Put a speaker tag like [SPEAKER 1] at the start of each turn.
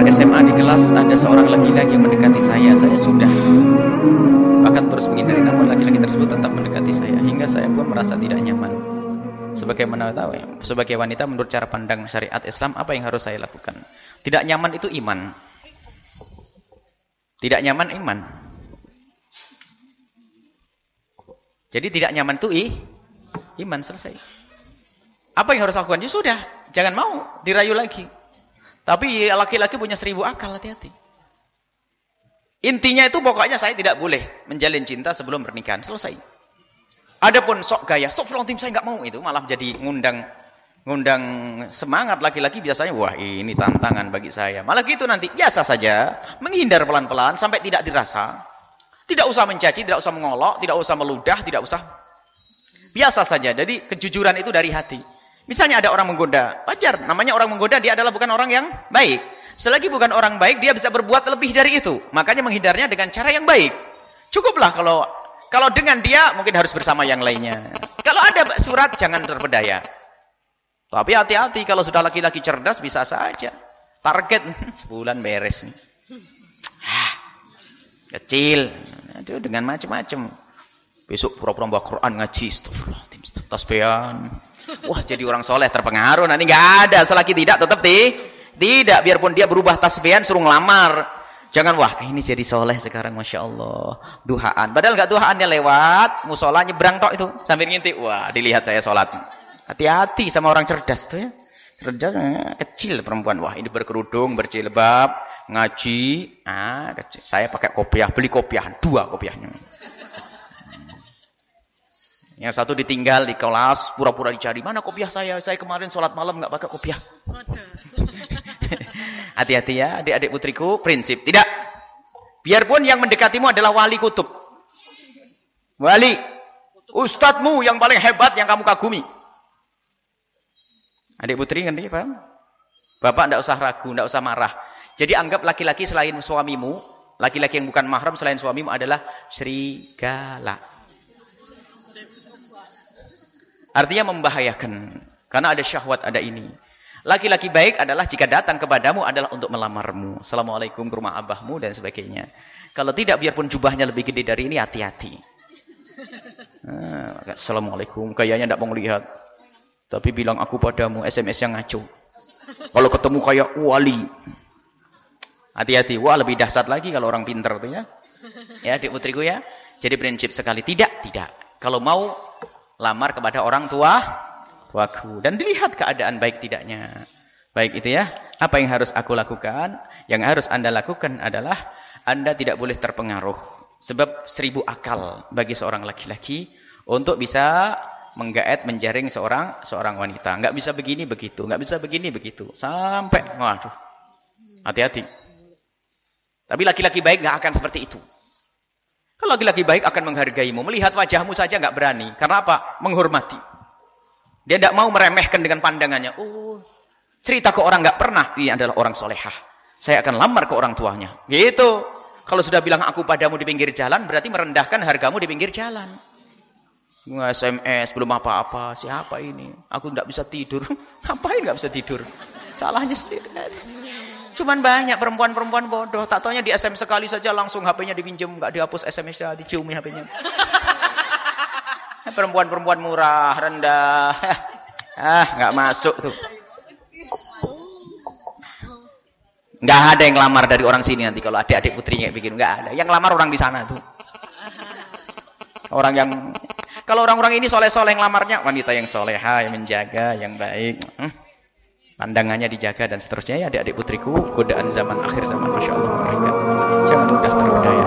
[SPEAKER 1] belajar SMA di kelas ada seorang laki-laki yang mendekati saya. Saya sudah bahkan terus menghindari namun laki-laki tersebut tetap mendekati saya hingga saya pun merasa tidak nyaman. Sebagaimana tahu ya, sebagai wanita menurut cara pandang syariat Islam apa yang harus saya lakukan? Tidak nyaman itu iman. Tidak nyaman iman. Jadi tidak nyaman itu i, iman selesai. Apa yang harus lakukan? Ya sudah, jangan mau dirayu lagi. Tapi laki-laki punya seribu akal, hati-hati. Intinya itu pokoknya saya tidak boleh menjalin cinta sebelum pernikahan. Selesai. Adapun sok gaya, stop tim saya nggak mau itu malah jadi ngundang ngundang semangat laki-laki biasanya wah ini tantangan bagi saya. Malah gitu nanti biasa saja, menghindar pelan-pelan sampai tidak dirasa. Tidak usah mencaci, tidak usah mengolok, tidak usah meludah, tidak usah biasa saja. Jadi kejujuran itu dari hati. Misalnya ada orang menggoda, wajar. Namanya orang menggoda, dia adalah bukan orang yang baik. Selagi bukan orang baik, dia bisa berbuat lebih dari itu. Makanya menghindarnya dengan cara yang baik. Cukuplah kalau kalau dengan dia mungkin harus bersama yang lainnya. Kalau ada surat jangan terpedaya. Tapi hati-hati kalau sudah laki-laki cerdas bisa saja. Target sebulan beres. Hah, kecil. Aduh dengan macam-macam. Besok pura-pura bawa Quran ngaji, astagfirullah, tasbihan. Wah jadi orang soleh terpengaruh. Nanti nggak ada. Selagi tidak tetap di tidak. Biarpun dia berubah tasbihan suruh ngelamar. Jangan wah ini jadi soleh sekarang masya Allah duhaan. Padahal nggak duhaannya lewat musola nyebrang tok itu sambil ngintip. Wah dilihat saya sholat. Hati-hati sama orang cerdas tuh ya. Cerdas eh, kecil perempuan. Wah ini berkerudung berjilbab ngaji. Ah. Saya pakai kopiah beli kopiah dua kopiahnya. Yang satu ditinggal di kelas, pura-pura dicari. Mana kopiah saya? Saya kemarin sholat malam nggak pakai kopiah. Hati-hati ya, adik-adik putriku. Prinsip. Tidak. Biarpun yang mendekatimu adalah wali kutub. Wali. Ustadzmu yang paling hebat yang kamu kagumi. Adik putri kan dia paham? Bapak tidak usah ragu, tidak usah marah. Jadi anggap laki-laki selain suamimu, laki-laki yang bukan mahram selain suamimu adalah serigala. Artinya membahayakan. Karena ada syahwat, ada ini. Laki-laki baik adalah jika datang kepadamu adalah untuk melamarmu. Assalamualaikum ke rumah abahmu dan sebagainya. Kalau tidak biarpun jubahnya lebih gede dari ini hati-hati. Nah, Assalamualaikum. Kayaknya tidak mau lihat. Tapi bilang aku padamu SMS yang ngaco. Kalau ketemu kayak wali. Hati-hati. Wah lebih dahsyat lagi kalau orang pinter tuh ya. Ya adik putriku ya. Jadi prinsip sekali. Tidak, tidak. Kalau mau lamar kepada orang tua tuaku dan dilihat keadaan baik tidaknya. Baik itu ya. Apa yang harus aku lakukan? Yang harus Anda lakukan adalah Anda tidak boleh terpengaruh sebab seribu akal bagi seorang laki-laki untuk bisa menggaet menjaring seorang seorang wanita. Enggak bisa begini begitu, enggak bisa begini begitu. Sampai waduh. Hati-hati. Tapi laki-laki baik enggak akan seperti itu. Kalau laki-laki baik akan menghargaimu. Melihat wajahmu saja nggak berani. Karena apa? Menghormati. Dia tidak mau meremehkan dengan pandangannya. Oh, cerita ke orang nggak pernah. Ini adalah orang solehah. Saya akan lamar ke orang tuanya. Gitu. Kalau sudah bilang aku padamu di pinggir jalan, berarti merendahkan hargamu di pinggir jalan. SMS, belum apa-apa. Siapa ini? Aku nggak bisa tidur. Ngapain nggak bisa tidur? Salahnya sendiri. Cuman banyak perempuan-perempuan bodoh. Tak taunya di SM sekali saja langsung HP-nya dipinjam, nggak dihapus SMS-nya, diciumi HP-nya. Perempuan-perempuan murah, rendah. ah, nggak masuk tuh. Nggak ada yang lamar dari orang sini nanti kalau adik-adik putrinya bikin nggak ada. Yang lamar orang di sana tuh. Orang yang kalau orang-orang ini soleh-soleh yang lamarnya wanita yang soleha, yang menjaga, yang baik. Hmm pandangannya dijaga dan seterusnya ya adik-adik putriku godaan zaman akhir zaman Masya Allah jangan mudah terpedaya